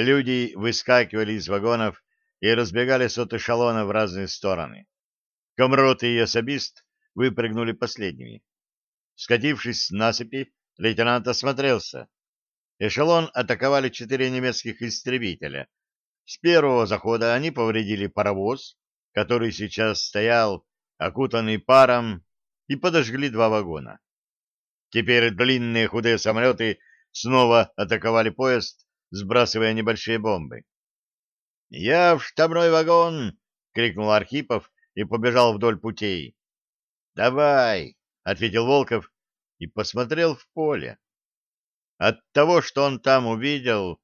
Люди выскакивали из вагонов и разбегались от эшелона в разные стороны. Комрот и особист выпрыгнули последними. Скатившись с насыпи, лейтенант осмотрелся. Эшелон атаковали четыре немецких истребителя. С первого захода они повредили паровоз, который сейчас стоял, окутанный паром, и подожгли два вагона. Теперь длинные худые самолеты снова атаковали поезд, сбрасывая небольшие бомбы. «Я в штабной вагон!» — крикнул Архипов и побежал вдоль путей. «Давай!» — ответил Волков и посмотрел в поле. От того, что он там увидел,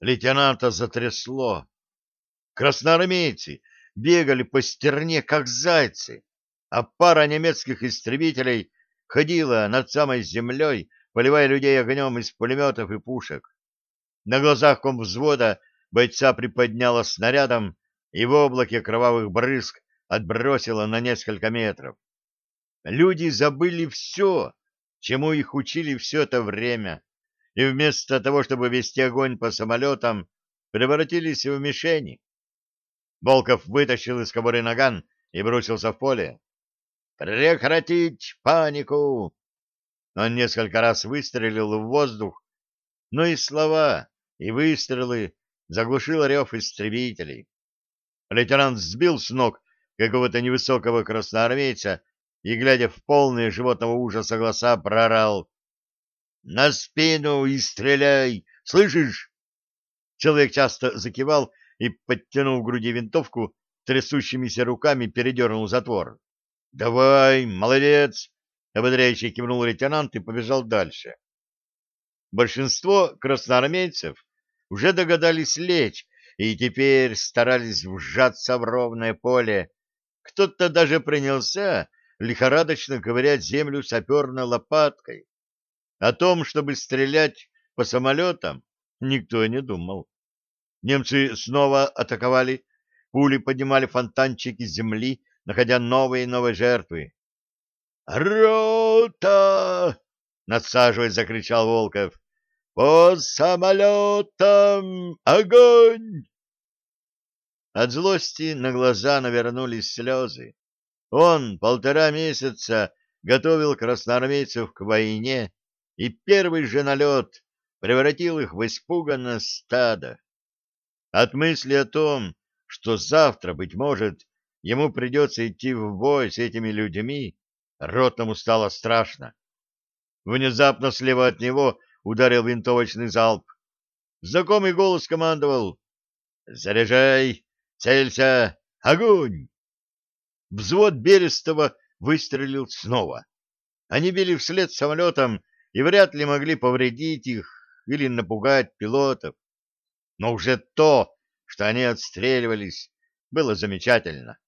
лейтенанта затрясло. Красноармейцы бегали по стерне, как зайцы, а пара немецких истребителей ходила над самой землей, поливая людей огнем из пулеметов и пушек. На глазах комвзвода бойца приподняла снарядом и в облаке кровавых брызг отбросила на несколько метров. Люди забыли все, чему их учили все это время, и вместо того, чтобы вести огонь по самолетам, превратились в мишени. Волков вытащил из кобуры наган и бросился в поле. «Прекратить панику!» Он несколько раз выстрелил в воздух, но и слова, и выстрелы заглушил рев истребителей. Лейтенант сбил с ног какого-то невысокого красноармейца и, глядя в полные животного ужаса глаза, прорал. «На спину и стреляй! Слышишь?» Человек часто закивал и, подтянув к груди винтовку, трясущимися руками передернул затвор. «Давай, молодец!» — ободряюще кивнул лейтенант и побежал дальше. Большинство красноармейцев уже догадались лечь и теперь старались вжаться в ровное поле. Кто-то даже принялся лихорадочно ковырять землю саперной лопаткой. О том, чтобы стрелять по самолетам, никто не думал. Немцы снова атаковали, пули поднимали фонтанчики земли, находя новые и новые жертвы. «Рота!» — надсаживаясь, закричал Волков. «По самолетам! Огонь!» От злости на глаза навернулись слезы. Он полтора месяца готовил красноармейцев к войне, и первый же налет превратил их в испуганное стадо. От мысли о том, что завтра, быть может, ему придется идти в бой с этими людьми, ротному стало страшно. Внезапно слева от него ударил винтовочный залп. Знакомый голос командовал «Заряжай! Целься! Огонь!» Взвод Берестова выстрелил снова. Они били вслед самолетам и вряд ли могли повредить их или напугать пилотов. Но уже то, что они отстреливались, было замечательно.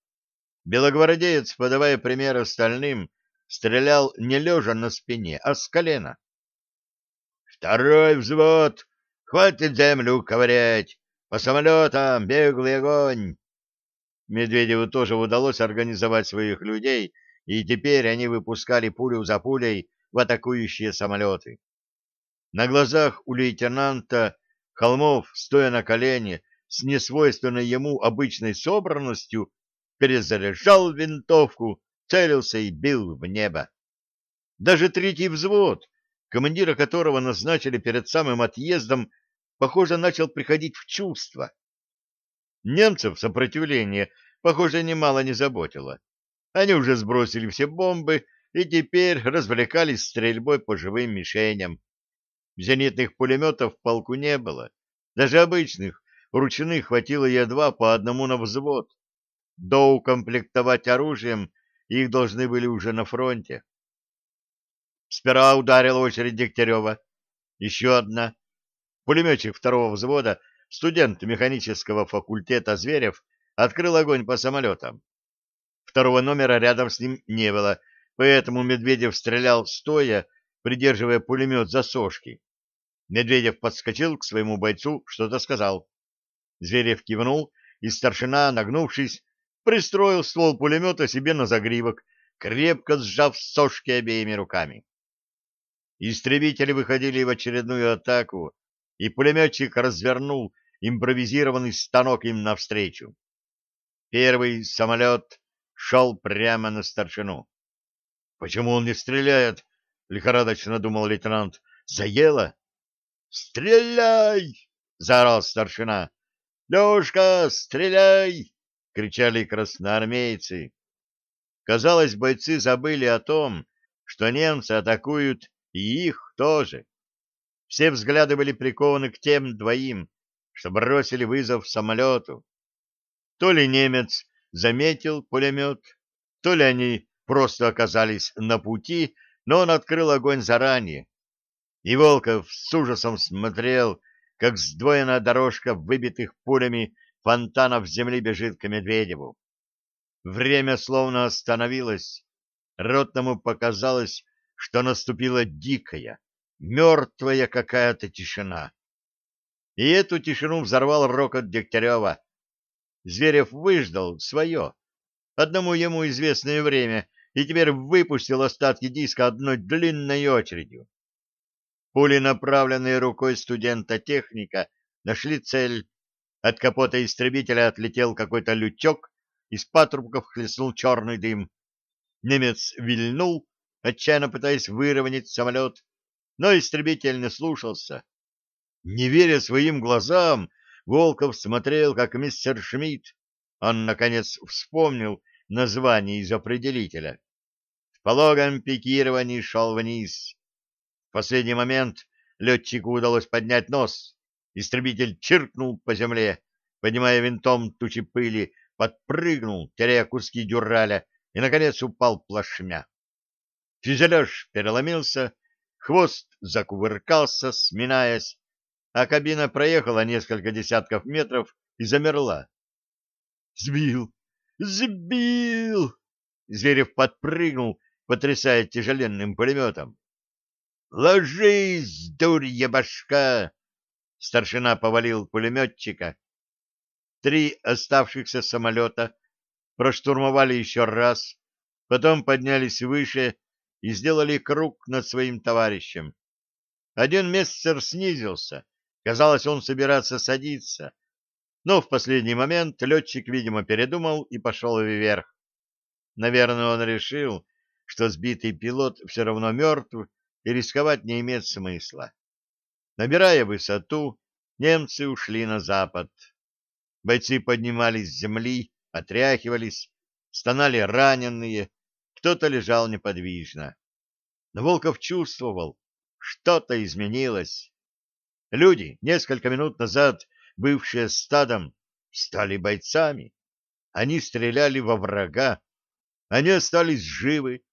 Белогвардеец, подавая пример остальным, стрелял не лежа на спине, а с колена. «Второй взвод! Хватит землю ковырять! По самолетам беглый огонь!» Медведеву тоже удалось организовать своих людей, и теперь они выпускали пулю за пулей в атакующие самолеты. На глазах у лейтенанта Холмов, стоя на колене, с несвойственной ему обычной собранностью, перезаряжал винтовку, целился и бил в небо. Даже третий взвод, командира которого назначили перед самым отъездом, похоже, начал приходить в чувство. Немцев сопротивление, похоже, немало не заботило. Они уже сбросили все бомбы и теперь развлекались стрельбой по живым мишеням. Зенитных пулеметов в полку не было. Даже обычных, ручных хватило едва по одному на взвод. Доукомплектовать оружием их должны были уже на фронте. Сперва ударила очередь Дегтярева. Еще одна. Пулеметчик второго взвода студент механического факультета Зверев открыл огонь по самолетам. Второго номера рядом с ним не было, поэтому Медведев стрелял стоя, придерживая пулемет за сошки. Медведев подскочил к своему бойцу, что-то сказал. Зверев кивнул, и старшина, нагнувшись, пристроил ствол пулемета себе на загривок, крепко сжав сошки обеими руками. Истребители выходили в очередную атаку, и пулеметчик развернул импровизированный станок им навстречу. Первый самолет шел прямо на старшину. «Почему он не стреляет?» — лихорадочно думал лейтенант. «Заело?» «Стреляй!» — заорал старшина. «Лешка, стреляй!» — кричали красноармейцы. Казалось, бойцы забыли о том, что немцы атакуют и их тоже. Все взгляды были прикованы к тем двоим, что бросили вызов самолету. То ли немец заметил пулемет, то ли они просто оказались на пути, но он открыл огонь заранее. И Волков с ужасом смотрел, как сдвоенная дорожка выбитых пулями фонтанов земли бежит к Медведеву. Время словно остановилось. Ротному показалось, что наступила дикая, мертвая какая-то тишина. И эту тишину взорвал рокот Дегтярева. Зверев выждал свое, одному ему известное время, и теперь выпустил остатки диска одной длинной очередью. Пули, направленные рукой студента-техника, нашли цель. От капота истребителя отлетел какой-то лючок, из патрубков хлестнул черный дым. Немец вильнул, отчаянно пытаясь выровнять самолет, но истребитель не слушался. Не веря своим глазам, Волков смотрел, как мистер Шмидт, он, наконец, вспомнил название из определителя. В пологом пикировании шел вниз. В последний момент летчику удалось поднять нос. Истребитель чиркнул по земле, поднимая винтом тучи пыли, подпрыгнул, теряя куски дюраля, и, наконец, упал плашмя. Фюзеляж переломился, хвост закувыркался, сминаясь, а кабина проехала несколько десятков метров и замерла. «Сбил! Сбил!» Зверев подпрыгнул, потрясая тяжеленным пулеметом. «Ложись, дурья башка!» Старшина повалил пулеметчика. Три оставшихся самолета проштурмовали еще раз, потом поднялись выше и сделали круг над своим товарищем. Один мессер снизился, Казалось, он собирается садиться. Но в последний момент летчик, видимо, передумал и пошел вверх. Наверное, он решил, что сбитый пилот все равно мертв и рисковать не имеет смысла. Набирая высоту, немцы ушли на запад. Бойцы поднимались с земли, отряхивались, стонали раненые, кто-то лежал неподвижно. Но Волков чувствовал, что-то изменилось. Люди, несколько минут назад бывшие стадом, стали бойцами. Они стреляли во врага. Они остались живы.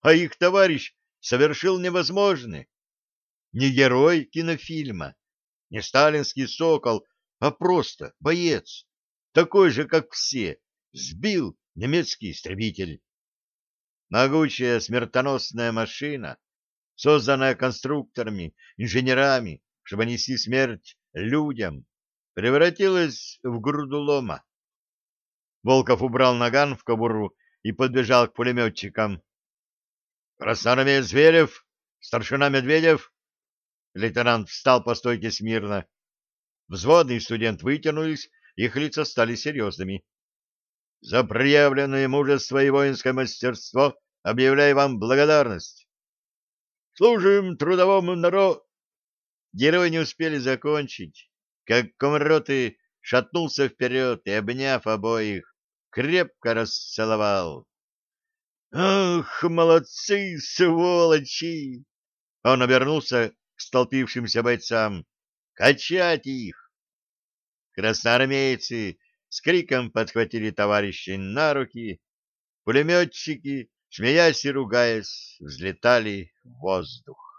А их товарищ совершил невозможное. Не герой кинофильма, не сталинский сокол, а просто боец, такой же, как все, сбил немецкий истребитель. Могучая смертоносная машина, созданная конструкторами, инженерами, чтобы нести смерть людям, превратилась в груду лома. Волков убрал наган в кобуру и подбежал к пулеметчикам. — Красноармеец Зверев, старшина Медведев. Лейтенант встал по стойке смирно. Взводный студент вытянулись, их лица стали серьезными. — За проявленное мужество и воинское мастерство объявляю вам благодарность. — Служим трудовому народу Герои не успели закончить, как комроты шатнулся вперед и, обняв обоих, крепко расцеловал. «Ах, молодцы, сволочи!» Он обернулся к столпившимся бойцам. «Качать их!» Красноармейцы с криком подхватили товарищей на руки. Пулеметчики, смеясь и ругаясь, взлетали в воздух.